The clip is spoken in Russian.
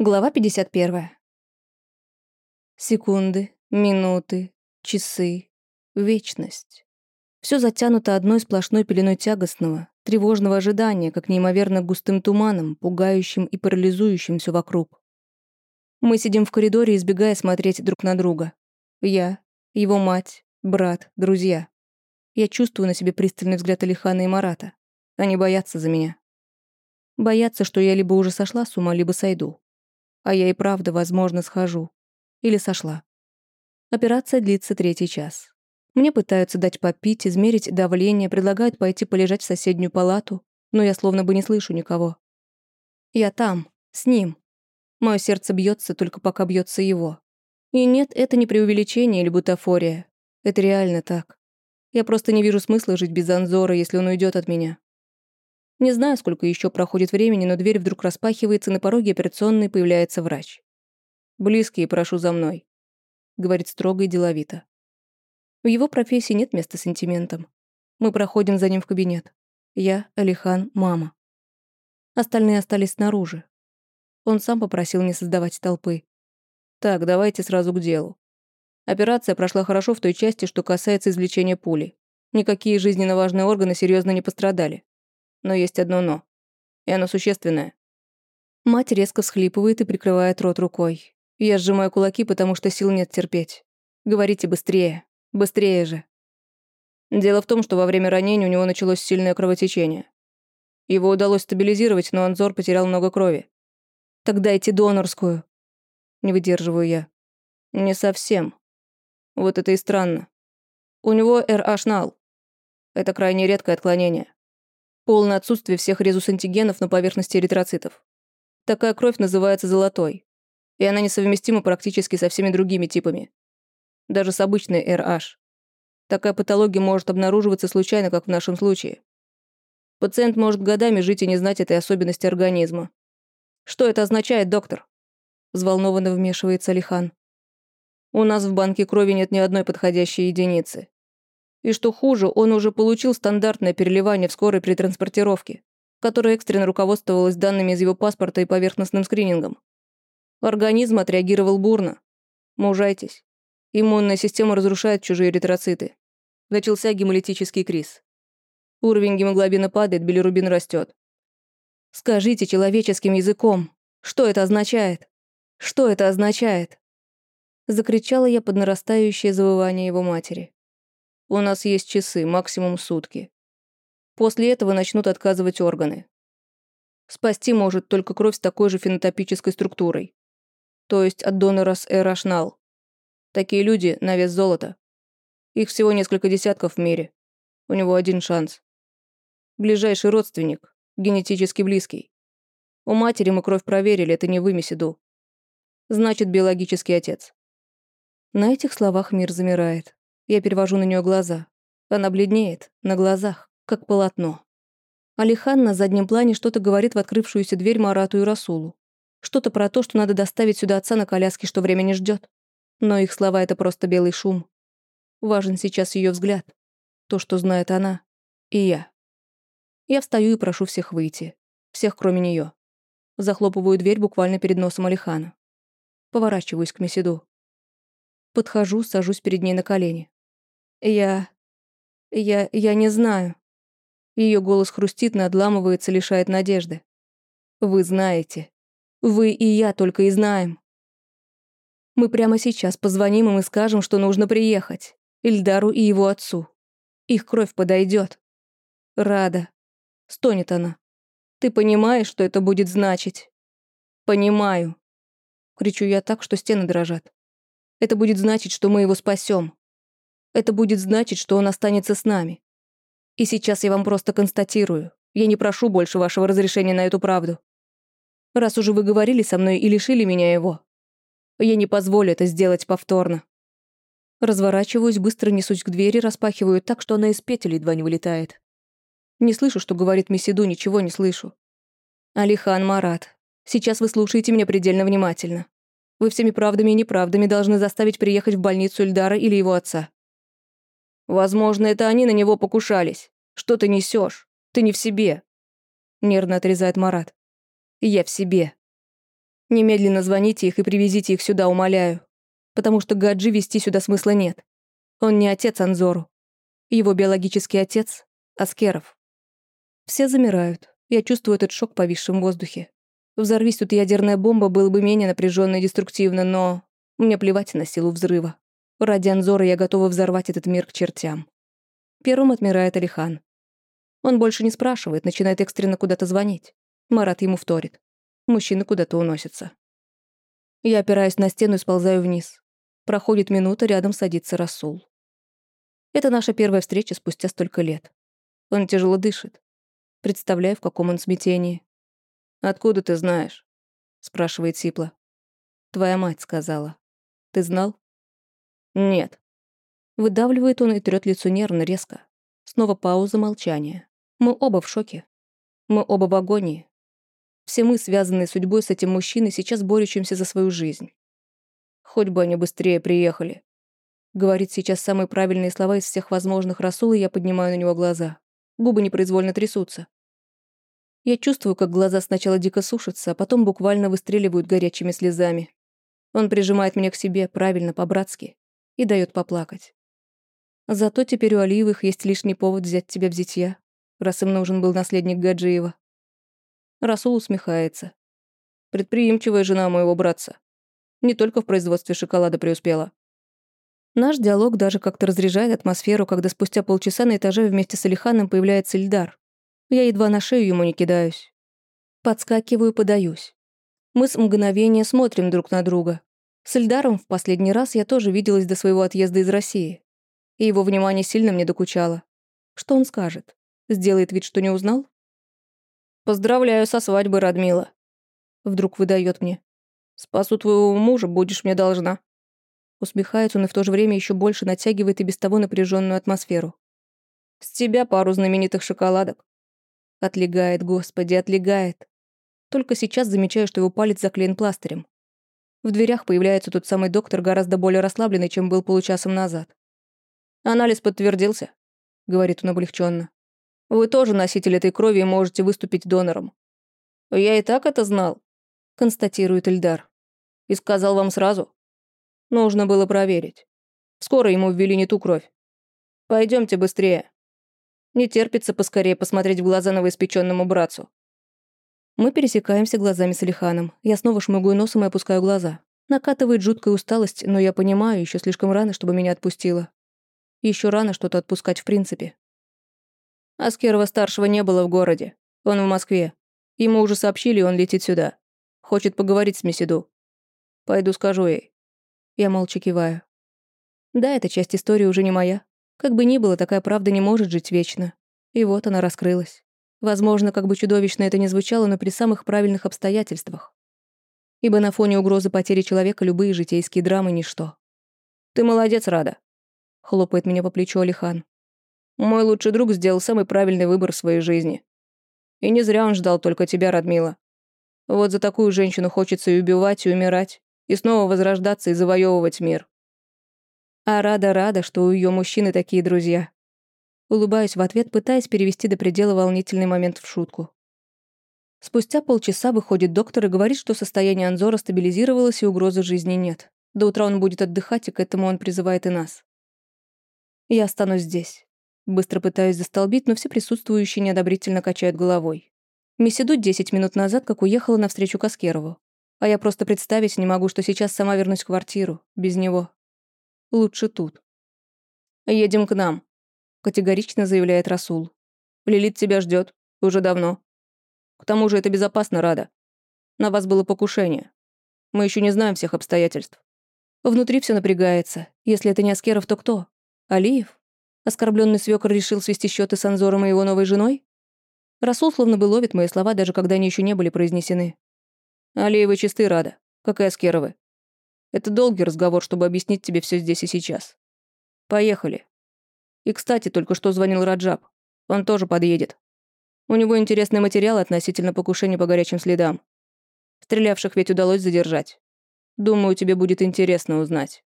Глава 51. Секунды, минуты, часы, вечность. Все затянуто одной сплошной пеленой тягостного, тревожного ожидания, как неимоверно густым туманом, пугающим и парализующим все вокруг. Мы сидим в коридоре, избегая смотреть друг на друга. Я, его мать, брат, друзья. Я чувствую на себе пристальный взгляд Алихана и Марата. Они боятся за меня. Боятся, что я либо уже сошла с ума, либо сойду. А я и правда, возможно, схожу. Или сошла. Операция длится третий час. Мне пытаются дать попить, измерить давление, предлагают пойти полежать в соседнюю палату, но я словно бы не слышу никого. Я там, с ним. Мое сердце бьется только пока бьется его. И нет, это не преувеличение или бутафория. Это реально так. Я просто не вижу смысла жить без Анзора, если он уйдет от меня. Не знаю, сколько еще проходит времени, но дверь вдруг распахивается, на пороге операционной появляется врач. «Близкие, прошу за мной», — говорит строго и деловито. В его профессии нет места сентиментам. Мы проходим за ним в кабинет. Я, Алихан, мама. Остальные остались снаружи. Он сам попросил не создавать толпы. Так, давайте сразу к делу. Операция прошла хорошо в той части, что касается извлечения пули. Никакие жизненно важные органы серьезно не пострадали. Но есть одно «но». И оно существенное. Мать резко всхлипывает и прикрывает рот рукой. Я сжимаю кулаки, потому что сил нет терпеть. Говорите быстрее. Быстрее же. Дело в том, что во время ранения у него началось сильное кровотечение. Его удалось стабилизировать, но Анзор потерял много крови. «Так дайте донорскую». Не выдерживаю я. «Не совсем. Вот это и странно. У него RH-нал. Это крайне редкое отклонение. Полное отсутствие всех резус-антигенов на поверхности эритроцитов. Такая кровь называется золотой. И она несовместима практически со всеми другими типами. Даже с обычной RH. Такая патология может обнаруживаться случайно, как в нашем случае. Пациент может годами жить и не знать этой особенности организма. «Что это означает, доктор?» Взволнованно вмешивается Алихан. «У нас в банке крови нет ни одной подходящей единицы. И что хуже, он уже получил стандартное переливание в скорой при транспортировке, которое экстренно руководствовалось данными из его паспорта и поверхностным скринингом. Организм отреагировал бурно. Мужайтесь. Иммунная система разрушает чужие эритроциты. Начался гемолитический криз. Уровень гемоглобина падает, билирубин растет. Скажите человеческим языком, что это означает? Что это означает? Закричала я под нарастающее завывание его матери. У нас есть часы, максимум сутки. После этого начнут отказывать органы. Спасти может только кровь с такой же фенотопической структурой. То есть от донора с эрашнал. Такие люди на вес золота. Их всего несколько десятков в мире. У него один шанс. Ближайший родственник, генетически близкий. У матери мы кровь проверили, это не вы, Месиду. Значит, биологический отец. На этих словах мир замирает. Я перевожу на нее глаза. Она бледнеет, на глазах, как полотно. Алихан на заднем плане что-то говорит в открывшуюся дверь Марату и Расулу. Что-то про то, что надо доставить сюда отца на коляске, что время не ждет. Но их слова — это просто белый шум. Важен сейчас ее взгляд. То, что знает она. И я. Я встаю и прошу всех выйти. Всех, кроме нее. Захлопываю дверь буквально перед носом Алихана. Поворачиваюсь к Месиду. Подхожу, сажусь перед ней на колени. Я... я... я не знаю. Ее голос хрустит, надламывается, лишает надежды. Вы знаете. Вы и я только и знаем. Мы прямо сейчас позвоним им и скажем, что нужно приехать. Ильдару и его отцу. Их кровь подойдет. Рада. Стонет она. Ты понимаешь, что это будет значить? Понимаю. Кричу я так, что стены дрожат. Это будет значить, что мы его спасем. Это будет значить, что он останется с нами. И сейчас я вам просто констатирую. Я не прошу больше вашего разрешения на эту правду. Раз уже вы говорили со мной и лишили меня его, я не позволю это сделать повторно. Разворачиваюсь, быстро несусь к двери, распахиваю так, что она из петель едва не вылетает. Не слышу, что говорит Месиду, ничего не слышу. Алихан Марат, сейчас вы слушаете меня предельно внимательно. Вы всеми правдами и неправдами должны заставить приехать в больницу Эльдара или его отца. Возможно, это они на него покушались. Что ты несешь? Ты не в себе. Нервно отрезает Марат. Я в себе. Немедленно звоните их и привезите их сюда, умоляю. Потому что Гаджи вести сюда смысла нет. Он не отец Анзору. Его биологический отец — Аскеров. Все замирают. Я чувствую этот шок, повисшим в воздухе. Взорвись тут ядерная бомба, было бы менее напряженно и деструктивно, но... Мне плевать на силу взрыва. Ради Анзора я готова взорвать этот мир к чертям. Первым отмирает Алихан. Он больше не спрашивает, начинает экстренно куда-то звонить. Марат ему вторит. Мужчины куда-то уносятся. Я опираюсь на стену и сползаю вниз. Проходит минута, рядом садится Расул. Это наша первая встреча спустя столько лет. Он тяжело дышит. Представляю, в каком он смятении. «Откуда ты знаешь?» — спрашивает Сипла. «Твоя мать сказала. Ты знал?» «Нет». Выдавливает он и трёт лицо нервно, резко. Снова пауза, молчания. Мы оба в шоке. Мы оба в агонии. Все мы, связанные судьбой с этим мужчиной, сейчас борющимся за свою жизнь. Хоть бы они быстрее приехали. Говорит сейчас самые правильные слова из всех возможных Расул, и я поднимаю на него глаза. Губы непроизвольно трясутся. Я чувствую, как глаза сначала дико сушатся, а потом буквально выстреливают горячими слезами. Он прижимает меня к себе, правильно, по-братски, и дает поплакать. Зато теперь у Алиевых есть лишний повод взять тебя в зятья, раз им нужен был наследник Гаджиева. Расул усмехается. Предприимчивая жена моего братца. Не только в производстве шоколада преуспела. Наш диалог даже как-то разряжает атмосферу, когда спустя полчаса на этаже вместе с Алиханом появляется Ильдар. Я едва на шею ему не кидаюсь. Подскакиваю, подаюсь. Мы с мгновения смотрим друг на друга. С Ильдаром в последний раз я тоже виделась до своего отъезда из России. И его внимание сильно мне докучало. Что он скажет? Сделает вид, что не узнал? «Поздравляю со свадьбой, Радмила», — вдруг выдает мне. «Спасу твоего мужа, будешь мне должна». Усмехается он и в то же время еще больше натягивает и без того напряженную атмосферу. «С тебя пару знаменитых шоколадок. Отлегает, господи, отлегает. Только сейчас замечаю, что его палец заклеен пластырем. В дверях появляется тот самый доктор, гораздо более расслабленный, чем был получасом назад. «Анализ подтвердился», — говорит он облегченно. «Вы тоже носитель этой крови и можете выступить донором». «Я и так это знал», — констатирует Эльдар. «И сказал вам сразу?» «Нужно было проверить. Скоро ему ввели не ту кровь. Пойдемте быстрее». Не терпится поскорее посмотреть в глаза новоиспеченному братцу. Мы пересекаемся глазами с Алиханом. Я снова шмыгаю носом и опускаю глаза. Накатывает жуткая усталость, но я понимаю, еще слишком рано, чтобы меня отпустило. Еще рано что-то отпускать в принципе. Аскерова-старшего не было в городе. Он в Москве. Ему уже сообщили, он летит сюда. Хочет поговорить с Месиду. Пойду скажу ей. Я молча киваю. Да, эта часть истории уже не моя. Как бы ни было, такая правда не может жить вечно. И вот она раскрылась. Возможно, как бы чудовищно это ни звучало, но при самых правильных обстоятельствах. Ибо на фоне угрозы потери человека любые житейские драмы — ничто. «Ты молодец, Рада», — хлопает меня по плечу Алихан. «Мой лучший друг сделал самый правильный выбор в своей жизни. И не зря он ждал только тебя, Радмила. Вот за такую женщину хочется и убивать, и умирать, и снова возрождаться и завоевывать мир. А рада-рада, что у ее мужчины такие друзья. Улыбаюсь в ответ, пытаясь перевести до предела волнительный момент в шутку. Спустя полчаса выходит доктор и говорит, что состояние Анзора стабилизировалось и угрозы жизни нет. До утра он будет отдыхать, и к этому он призывает и нас. Я останусь здесь. Быстро пытаюсь застолбить, но все присутствующие неодобрительно качают головой. Месиду 10 минут назад, как уехала навстречу Каскерову. А я просто представить не могу, что сейчас сама вернусь в квартиру, без него. Лучше тут. «Едем к нам», — категорично заявляет Расул. «Лилит тебя ждет Уже давно. К тому же это безопасно, Рада. На вас было покушение. Мы еще не знаем всех обстоятельств». Внутри все напрягается. Если это не Аскеров, то кто? Алиев? Оскорбленный свекор решил свести счеты с Анзором и его новой женой? Расул словно бы ловит мои слова, даже когда они еще не были произнесены. Алиевы чисты, Рада, как и Аскеровы. Это долгий разговор, чтобы объяснить тебе все здесь и сейчас. Поехали. И, кстати, только что звонил Раджаб. Он тоже подъедет. У него интересный материал относительно покушения по горячим следам. Стрелявших ведь удалось задержать. Думаю, тебе будет интересно узнать.